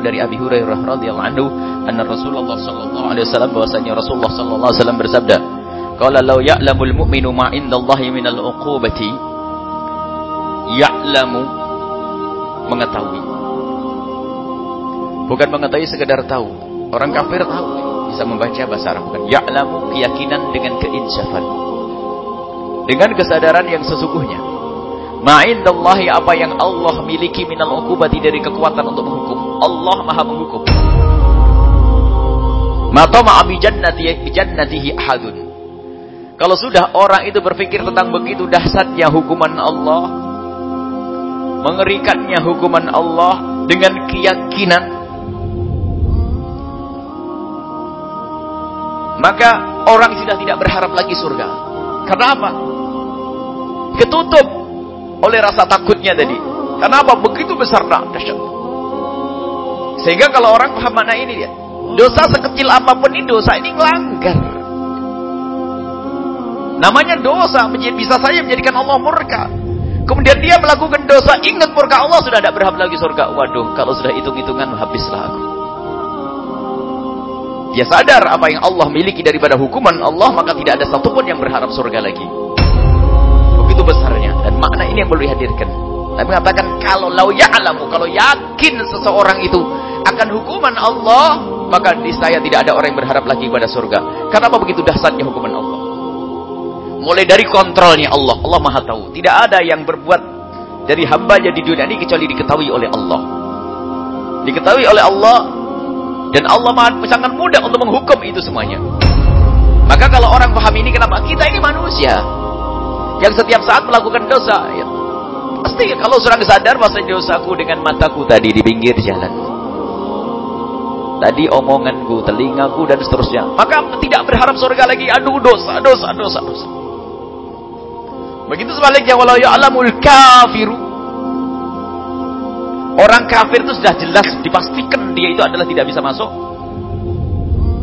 dari Abi Hurairah radhiyallahu anhu anna Rasulullah sallallahu alaihi wasallam bahwasanya Rasulullah sallallahu alaihi wasallam bersabda qala law ya'lamul mu'minu ma indallahi minal uqubati ya'lamu mengetahui. Bukan mengetahui sekedar tahu. Orang kafir tahu. Bisa membaca bahasa Arab. Bukan ya'lamu keyakinan dengan keinsafan. Dengan kesadaran yang sesungguhnya. Ma'indallahi apa yang Allah miliki minal ukubati dari kekuatan untuk. Allah maha menghukum. Matama bi jannati jannatihi ahadun. Kalau sudah orang itu berpikir tentang begitu dahsyatnya hukuman Allah, mengerikannya hukuman Allah dengan keyakinan, maka orang sudah tidak berharap lagi surga. Karena apa? Ketutup oleh rasa takutnya tadi. Kenapa begitu besar dah dahsyat. Sehingga kalau orang paham mana ini dia, dosa sekecil apa pun ini dosa ini melanggar. Namanya dosa bisa saja menjadikan Allah murka. Kemudian dia melakukan dosa, ingat murka Allah sudah tidak berharap lagi surga. Waduh, kalau sudah hitung-hitungan habislah aku. Dia sadar apa yang Allah miliki daripada hukuman Allah, maka tidak ada satupun yang berharap surga lagi. Begitu besarnya. Dan makna ini yang perlu dihadirkan. Tapi mengatakan kalau lau ya'lamu, kalau yakin seseorang itu akan hukuman Allah, maka di saya tidak ada orang yang berharap lagi pada surga. Kenapa begitu dahsyatnya hukuman Allah? Mulai dari kontrolnya Allah, Allah Maha tahu. Tidak ada yang berbuat dari hambanya di dunia ini kecuali diketahui oleh Allah. Diketahui oleh Allah dan Allah maha, sangat mudah untuk menghukum itu semuanya. Maka kalau orang paham ini kenapa? Kita ini manusia yang setiap saat melakukan dosa. Ya. Pasti kalau seorang sadar bahasa dosaku dengan mataku tadi di pinggir jalan. Tadi omonganku, telingaku dan seterusnya. Maka tidak berharap surga lagi. Aduh dosa, dosa, dosa, dosa. Begitu sebaliknya walau ya'lamul kafiru. Orang kafir itu sudah jelas dipastikan dia itu adalah tidak bisa masuk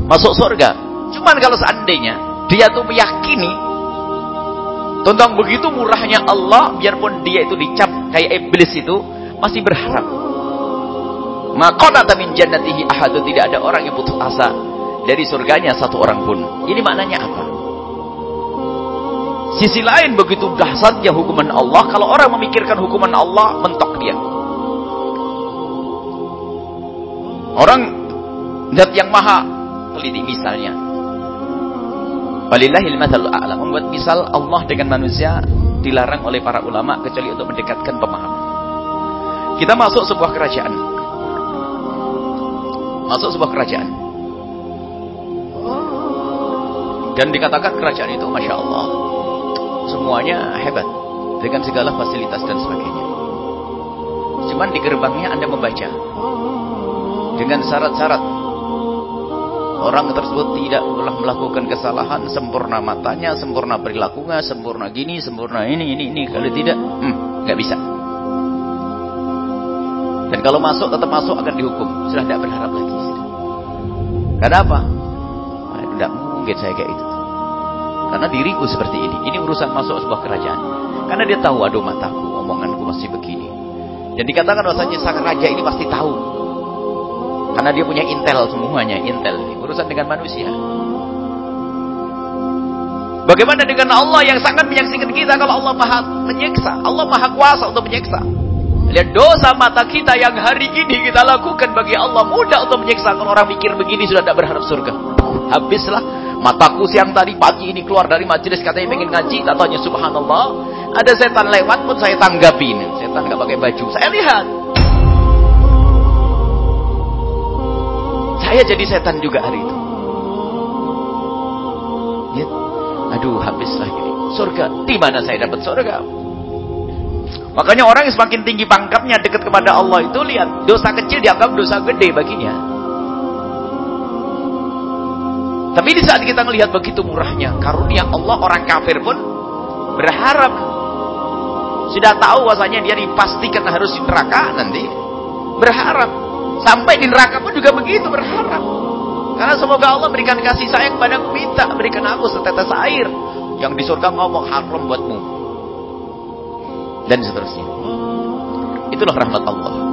masuk surga. Cuman kalau seandainya dia tuh meyakini tentang begitu murahnya Allah, biarpun dia itu dicap kayak iblis itu, masih berharap. Maqanata min jannatihi ahadun tidak ada orang yang putus asa dari surganya satu orang pun. Ini maknanya apa? Sisi lain begitu dahsyatnya hukuman Allah, kalau orang memikirkan hukuman Allah, mentok dia. Orang zat yang maha teliti misalnya, Walillahil mathalul a'la. Membuat misal Allah dengan manusia dilarang oleh para ulama kecuali untuk mendekatkan pemahaman. Kita masuk sebuah kerajaan. Masuk sebuah kerajaan. Dan dikatakan kerajaan itu Masya Allah. Semuanya hebat. Dengan segala fasilitas dan sebagainya. Cuman di gerbangnya Anda membaca. Dengan syarat-syarat Orang tersebut tidak pernah melakukan kesalahan, sempurna matanya, sempurna perilakunya, sempurna gini, sempurna ini, ini, ini. Kalau tidak, hmm, nggak bisa. Dan kalau masuk, tetap masuk akan dihukum. Sudah tidak berharap lagi. Karena apa? Tidak mungkin saya kayak itu. Karena diriku seperti ini. Ini urusan masuk sebuah kerajaan. Karena dia tahu, aduh mataku, omonganku masih begini. Dan dikatakan bahasanya sang raja ini pasti tahu karena dia punya intel semuanya, intel. Urusan dengan manusia. Bagaimana dengan Allah yang sangat menyaksikan kita kalau Allah maha menyiksa. Allah maha kuasa untuk menyiksa. Lihat dosa mata kita yang hari ini kita lakukan bagi Allah mudah untuk menyiksa. Orang mikir begini sudah tidak berharap surga. Habislah mataku siang tadi pagi ini keluar dari majelis katanya ingin ngaji. Katanya subhanallah. Ada setan lewat pun saya tanggapi. Setan nggak pakai baju. Saya lihat. Saya jadi setan juga hari itu. Ya. Aduh, habislah ini. Surga. Di mana saya dapat surga? Makanya orang yang semakin tinggi pangkatnya dekat kepada Allah itu lihat dosa kecil dianggap dosa gede baginya. Tapi di saat kita melihat begitu murahnya karunia Allah orang kafir pun berharap sudah tahu bahwasanya dia dipastikan harus di neraka nanti berharap Sampai di neraka pun juga begitu berharap. Karena semoga Allah berikan kasih sayang kepada aku minta. Berikan aku setetes air. Yang di surga ngomong haram buatmu. Dan seterusnya. Itulah rahmat Allah.